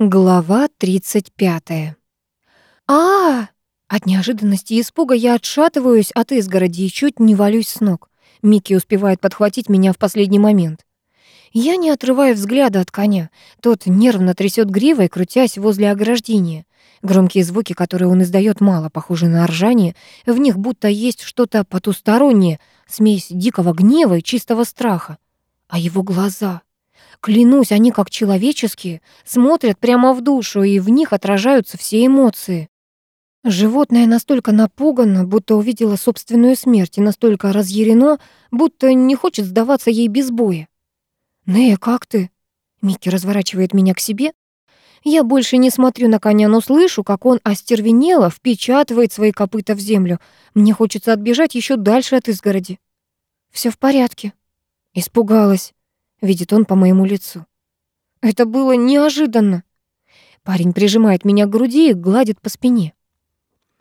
Глава 35. а, От неожиданности и испуга я отшатываюсь от изгороди и чуть не валюсь с ног. Микки успевает подхватить меня в последний момент. Я не отрываю взгляда от коня. Тот нервно трясет гривой, крутясь возле ограждения. Громкие звуки, которые он издает, мало похожи на ржание. В них будто есть что-то потустороннее, смесь дикого гнева и чистого страха. А его глаза... Клянусь, они как человеческие, смотрят прямо в душу, и в них отражаются все эмоции. Животное настолько напугано, будто увидело собственную смерть, и настолько разъярено, будто не хочет сдаваться ей без боя. «Нея, как ты?» Микки разворачивает меня к себе. Я больше не смотрю на коня, но слышу, как он остервенело впечатывает свои копыта в землю. Мне хочется отбежать еще дальше от изгороди. Все в порядке. Испугалась видит он по моему лицу. Это было неожиданно. Парень прижимает меня к груди и гладит по спине.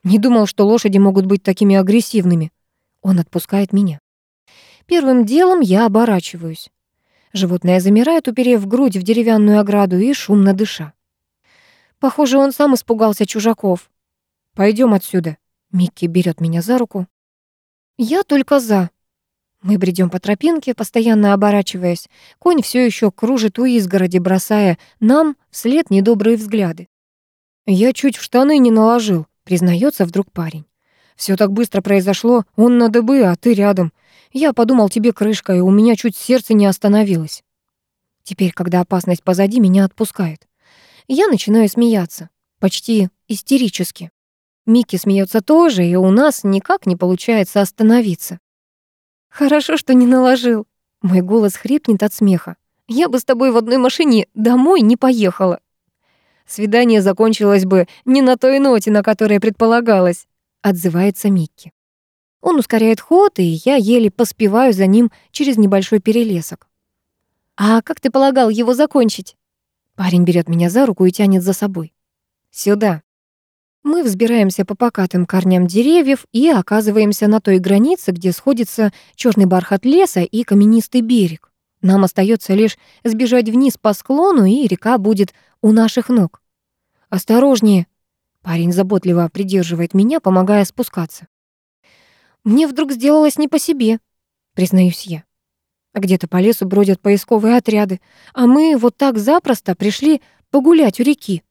Не думал, что лошади могут быть такими агрессивными. Он отпускает меня. Первым делом я оборачиваюсь. Животное замирает, уперев грудь в деревянную ограду и шумно дыша. Похоже, он сам испугался чужаков. Пойдем отсюда. Микки берет меня за руку. Я только за. Мы бредем по тропинке, постоянно оборачиваясь. Конь все еще кружит у изгороди, бросая нам вслед недобрые взгляды. «Я чуть в штаны не наложил», — признается вдруг парень. Все так быстро произошло, он на дыбы, а ты рядом. Я подумал тебе крышка, и у меня чуть сердце не остановилось. Теперь, когда опасность позади, меня отпускает. Я начинаю смеяться, почти истерически. Микки смеется тоже, и у нас никак не получается остановиться. Хорошо, что не наложил. Мой голос хрипнет от смеха. Я бы с тобой в одной машине домой не поехала. Свидание закончилось бы не на той ноте, на которой предполагалось, отзывается Микки. Он ускоряет ход, и я еле поспеваю за ним через небольшой перелесок. «А как ты полагал его закончить?» Парень берет меня за руку и тянет за собой. «Сюда». Мы взбираемся по покатым корням деревьев и оказываемся на той границе, где сходится черный бархат леса и каменистый берег. Нам остается лишь сбежать вниз по склону, и река будет у наших ног. «Осторожнее!» Парень заботливо придерживает меня, помогая спускаться. «Мне вдруг сделалось не по себе», — признаюсь я. Где-то по лесу бродят поисковые отряды, а мы вот так запросто пришли погулять у реки.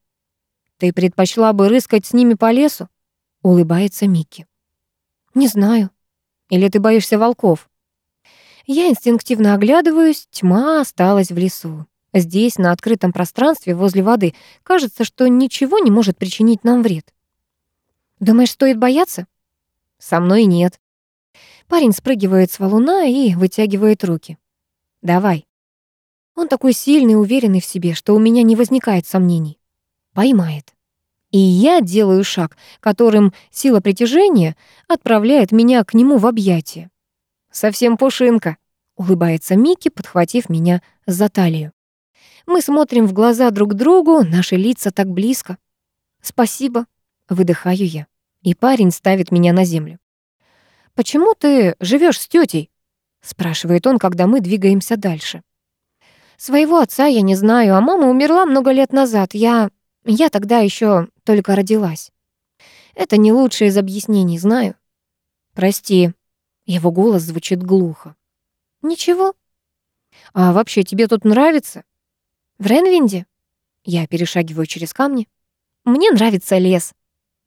Ты предпочла бы рыскать с ними по лесу? Улыбается Микки. Не знаю. Или ты боишься волков? Я инстинктивно оглядываюсь, тьма осталась в лесу. Здесь, на открытом пространстве возле воды, кажется, что ничего не может причинить нам вред. Думаешь, стоит бояться? Со мной нет. Парень спрыгивает с валуна и вытягивает руки. Давай. Он такой сильный, уверенный в себе, что у меня не возникает сомнений поймает. И я делаю шаг, которым сила притяжения отправляет меня к нему в объятия. «Совсем пушинка», — улыбается Микки, подхватив меня за талию. Мы смотрим в глаза друг другу, наши лица так близко. «Спасибо», — выдыхаю я. И парень ставит меня на землю. «Почему ты живешь с тетей? спрашивает он, когда мы двигаемся дальше. «Своего отца я не знаю, а мама умерла много лет назад. Я я тогда еще только родилась. Это не лучшее из объяснений, знаю. Прости. Его голос звучит глухо. Ничего. А вообще тебе тут нравится? В Ренвинде? Я перешагиваю через камни. Мне нравится лес.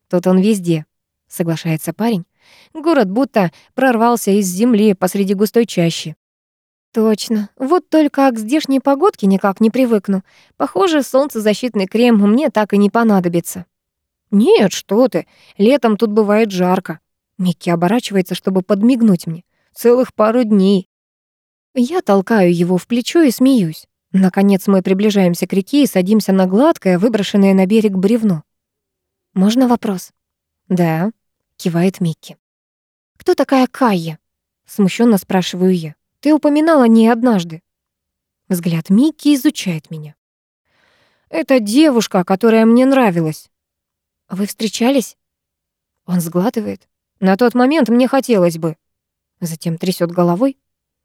Тут он везде, соглашается парень. Город будто прорвался из земли посреди густой чащи. Точно. Вот только к здешней погодке никак не привыкну. Похоже, солнцезащитный крем мне так и не понадобится. Нет, что ты. Летом тут бывает жарко. Микки оборачивается, чтобы подмигнуть мне. Целых пару дней. Я толкаю его в плечо и смеюсь. Наконец мы приближаемся к реке и садимся на гладкое, выброшенное на берег бревно. «Можно вопрос?» «Да», — кивает Микки. «Кто такая Кайя?» — смущенно спрашиваю я. Ты упоминала не однажды. Взгляд Микки изучает меня. Это девушка, которая мне нравилась. Вы встречались? Он сглатывает. На тот момент мне хотелось бы. Затем трясет головой.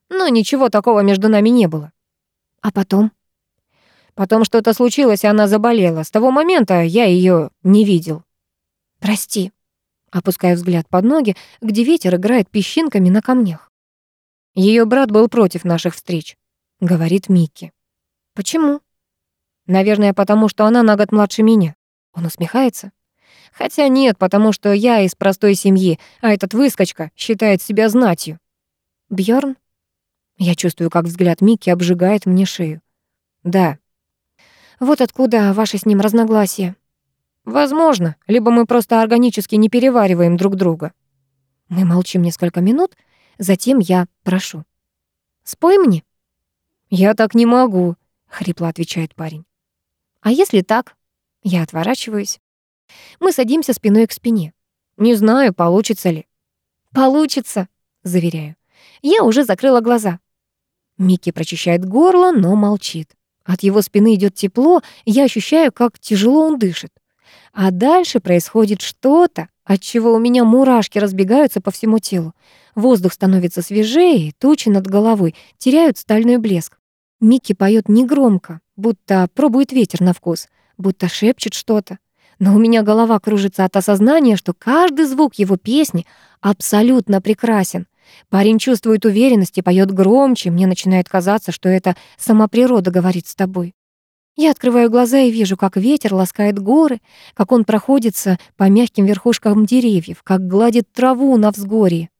Но ничего такого между нами не было. А потом? Потом что-то случилось, и она заболела. С того момента я ее не видел. Прости. Опускаю взгляд под ноги, где ветер играет песчинками на камнях. Ее брат был против наших встреч, говорит Микки. Почему? Наверное, потому что она на год младше меня. Он усмехается. Хотя нет, потому что я из простой семьи, а этот выскочка считает себя знатью. Бьорн? Я чувствую, как взгляд Микки обжигает мне шею. Да. Вот откуда ваши с ним разногласия. Возможно, либо мы просто органически не перевариваем друг друга. Мы молчим несколько минут, затем я прошу. «Спой мне». «Я так не могу», — хрипло отвечает парень. «А если так?» Я отворачиваюсь. Мы садимся спиной к спине. Не знаю, получится ли. «Получится», — заверяю. Я уже закрыла глаза. Микки прочищает горло, но молчит. От его спины идет тепло, я ощущаю, как тяжело он дышит. А дальше происходит что-то, от чего у меня мурашки разбегаются по всему телу. Воздух становится свежее, тучи над головой теряют стальной блеск. Микки поет негромко, будто пробует ветер на вкус, будто шепчет что-то. Но у меня голова кружится от осознания, что каждый звук его песни абсолютно прекрасен. Парень чувствует уверенность и поет громче, мне начинает казаться, что это сама природа говорит с тобой. Я открываю глаза и вижу, как ветер ласкает горы, как он проходится по мягким верхушкам деревьев, как гладит траву на взгорье.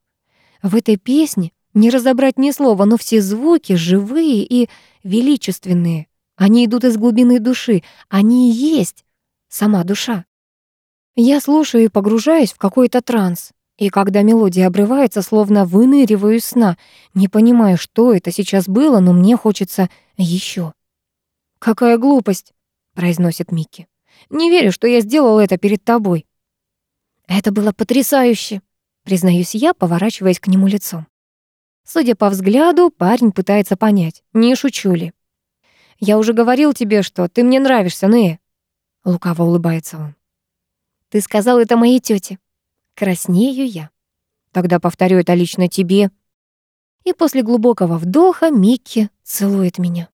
В этой песне не разобрать ни слова, но все звуки живые и величественные. Они идут из глубины души, они и есть сама душа. Я слушаю и погружаюсь в какой-то транс. И когда мелодия обрывается, словно выныриваю из сна, не понимаю, что это сейчас было, но мне хочется еще. «Какая глупость!» — произносит Микки. «Не верю, что я сделал это перед тобой». «Это было потрясающе!» — признаюсь я, поворачиваясь к нему лицом. Судя по взгляду, парень пытается понять, не шучу ли. «Я уже говорил тебе, что ты мне нравишься, Нэя», — лукаво улыбается он. «Ты сказал это моей тете. Краснею я. Тогда повторю это лично тебе. И после глубокого вдоха Микки целует меня.